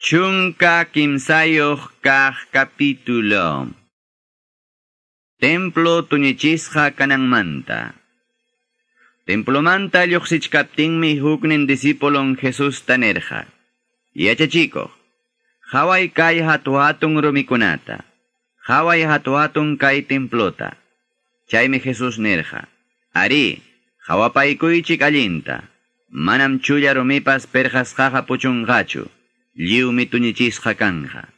Chunka kimsayoh kah kapitulo. Templo tunichisja kanang manta. Templo manta kapting mi huknin disipolong Jesus tanerja. Yachachiko. Haway kay hatuhatong rumikunata. Haway hatuhatong kay templota. Chay mi Jesus nerja. Ari, hawapay kuy chikalinta. Manam chuya rumipas perjas jaja puchungachu liu mituñichisqa kanja.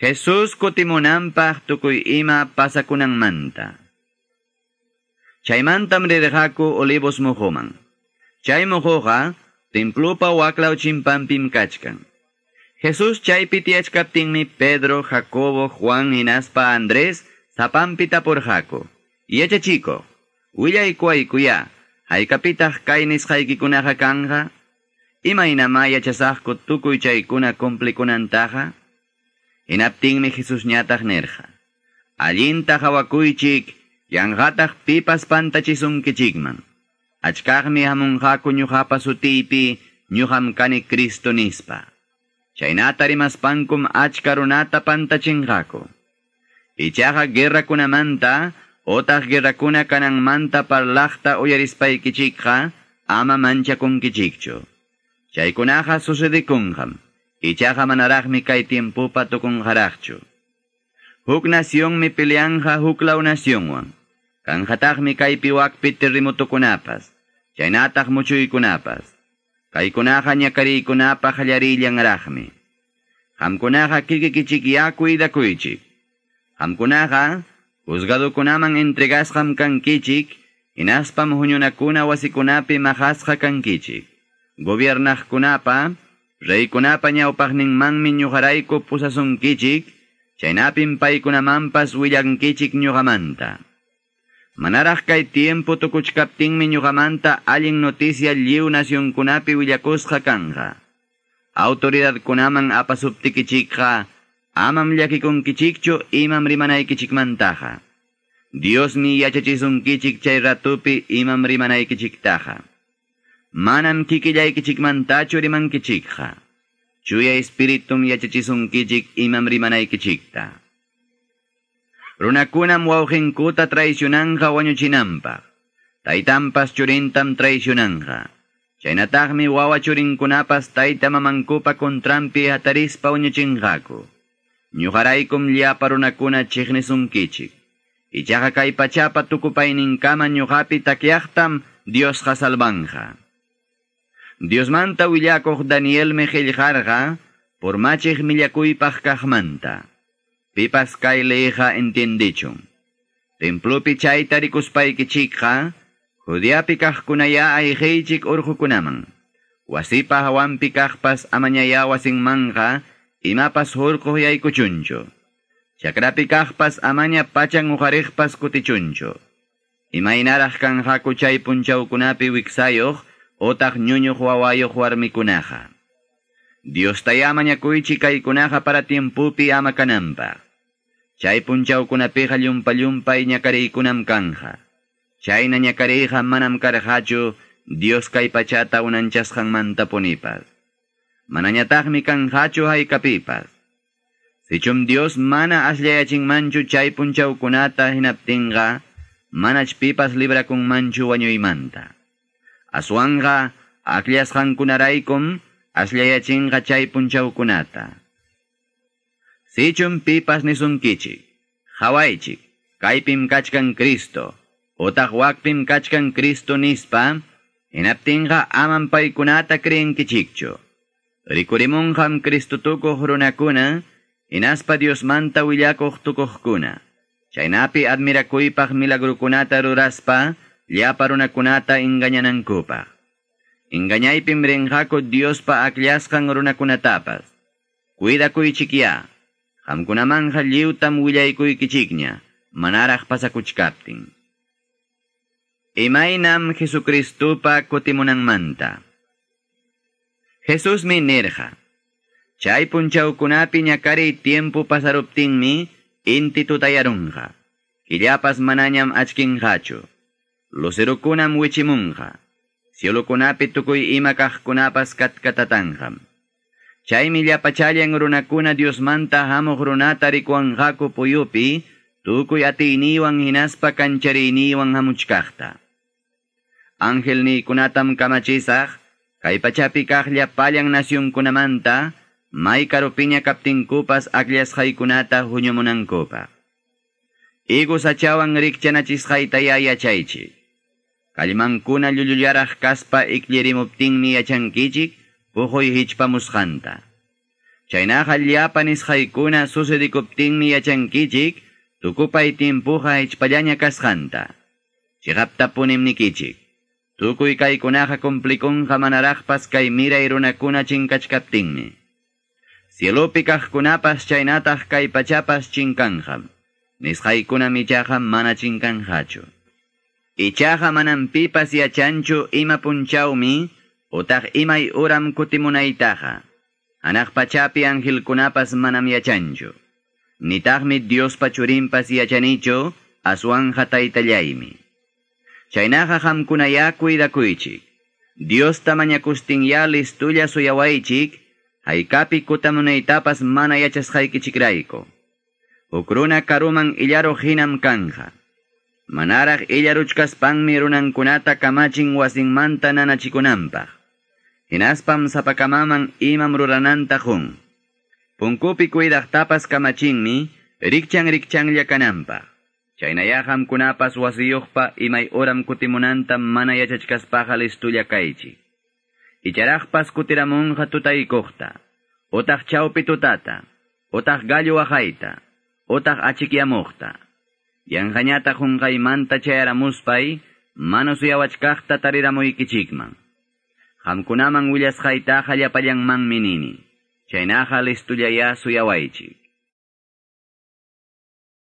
Jesus kutimunampaq tukuy ima pasakunanmanta. Chaymantam rirqaku olivos muhuman. Chay muhuqa templupa waklaw chimpampim kachkan. Jesus chaypi tiachkaptinmi Pedro, Jacobo, Juan, Inaspa, Andrés, zapampita por Jaco. Yachachiko, willay kuya, haykapitaq kaynis haykikunaqa kanja, Imaynamaya chasaqku tukuy chaykuna kumplikunantaqa? Hinaptinmi Jesus ñataq nerja. Allinta hawakuychik, yanqataq pipas pantachisunkichikman. Achkaqmi hamunqaku ñuqapa sutiypi, ñuqam kani Cristo nispa. Chaynata rimaspankum achka runata pantachinqaku. Ichaqa guerrakunamanta, otaq guerrakuna kananmanta parlaqta uyarispaykichikqa, ama manchakunkichikchu. Chaykunaqa sucedikunqam, ichaqa manaraqmi kay tiempupa tukunqaraqchu. Huk nasyonmi pilianja huklaw nasyonwan, kanqataqmi kay piwakpi terremotokunapas, chaynataq muchuykunapas. Kaykunaqa ñakariykunapaq llarillanraqmi. Hamkunaqa kikikichikyakuy dakuychik. Hamkunaqa juzgadukunaman entregasqam kankichik, inaspam huñunakuna wasikunapi mahasqa kankichik. Gobernaqkunapa, reykunapa ñawpaqninmanmi ñuqarayku pusasunkichik, chaynapin paykunamanpas willankichik ñuqamanta. Manaraq kay tiempo tukuchkaptinmi ñuqamanta allin noticia lliw nacionkunapi willakusqa kanja. Autoridadkunaman apasuptikichikqa, amam llakikunkichikchu imam rimanaykichikmantaja. Dios ni yachachisunkichik chay ratupi imam rimanaykichiktaja. Manam kikillaykichikmantachu rimankichikqa. Chuya espiritum yachachisunkichik imam rimanaykichikta. Runakunam wawqinkuta traicionanja wañuchinanpaq. Taytampas churintam traicionanja. Chaynataqmi wawa churinkunapas tayta mamankupa kontrampi hatarispa wañuchinqaku. Ñuqaraykum llapa runakuna chiqnisunkichik. Ichaqa kay pachapa ñuqapi takyaqtam Dios salvanja. Dios manta willakoq Daniel mejelljarqa, por machej millakuypaq kaqmanta. Pipas kay leeja entendichun. Templopi chayta rikuspaykichikqa, Judiapi kaqkunaya ayqeychik urqukunaman. Wasipa hawanpi kaqpas amañaya wasinmanqa, imapas hurquq yaykuchunchu. Chakrapi kaqpas amaña pachan uqariqpas kutichunchu. Imaynaraq kanqaku chay punchawkunapi otaq ñuñuq wawayoq warmikunaqa. Dios tayama ñakuychi kaykunaqa para tiempupi ama kananpaq. Chay punchawkunapiqa llumpa llumpay ñakariykunam kanja. Chayna ñakariyqa manam karqachu Dios kay pachata unanchasqanmanta punipas. Manañataqmi kanjachu haykapipas. Sichum Dios mana ashllayachinmanchu chay punchawkunata hinaptinqa, manach pipas librakunmanchu wañuymanta. Aswanga akllashqankunaraykum ashllayachinqa chay punchawkunata. Sichum pipas nisunkichik, hawaychik, kaypim kachkan Cristo, utaq wakpim kachkan Cristo nispa, hinaptinqa aman paykunata kriinkichikchu. Rikurimunqam Cristo tukuq runakuna, inaspa Dios manta willakuq tukuqkuna. Chaynapi admirakuypaq milagrukunata ruraspa, llapa runakunata engañanankupaq. Engañaypim rinqaku Diospa akllashqan runakunatapas. Cuidakuychikya, qamkunamanja lliwtam willaykuykichikña, manaraq pasakuchkaptin. Imaynam Jesucristupa kutimunanmanta. Jesus mi nirja. Chay punchawkunapi ñakari tiempo pasaruptinmi inti tutayarunja. Killapas manañam achkinjachu. Lucerokunam wichimunqa. Siolokunapi tukuy ima kaqkunapas katkatatanqam. Chaymi llapachallan runakuna Diosmanta hamuq runata rikuwanqaku puyupi, tukuy atiyniwan hinaspa kanchariyniwan hamuchkaqta. Ángel ni kunatam kamachisaq, kay pachapi kaq llapallan nasyunkunamanta, may karupiña kaptinkupas akllashaykunata huñumunankupa. Igu sachawan rikchanachisqayta yayachaychik. Kallmankuna llullullaraq kaspa ikllirimuptinmi yachankichik, pujuy hichpamusqanta. Chaynaqa llapa nisqaykuna sucedikuptinmi yachankichik, tukupay timpuqa hichpallaña kasqanta. Chiqaptapunim nikichik. Tukuy kaykunaqa kumplikunqa manaraqpas kay miray runakuna chinkachkaptinmi. Sielopi kaqkunapas chaynataq kay pachapas chinkanqam. Nisqaykuna michaqa mana chinkanqachu. Ichaqa manam pipas yachanchu ima punchawmi, utaq imay uram kutimunaytaqa. Anaq pachapi angelkunapas manam yachanchu. Nitaqmi Dios pachurimpas yachanichu, aswanja taytallaymi. Chaynaqa hamkunaya kuidakuychik. Dios tamañakustin ya listulla suyawaychik, haykapi kutamunaytapas mana yachasqaykichikrayko. Ukruna karuman illaro hinam kanja. Manaraq illaruchkaspanmi runankunata kamachin wasinmanta nanachikunanpaq. Hinaspam sapakamaman imam rurananta jun. Punkupi kuidaqtapas kamachinmi, rikchan rikchanlla kananpaq. Chaynayaham kunapas wasiyuqpa imay oram kutimunanta mana yachachkaspaqa listulla kaychi. Icharaqpas kutiramunqa tutaykuqta, utaq chawpi tutata, utaq gallo wajayta, utaq achikyamuqta. Yanqañata junqaymanta chayaramuspay, mana suyawachkaqta tariramuykichikman. Hamkunaman willasqaytaqa llapallanmanmi nini. Chaynaqa listullaya suyawaychik.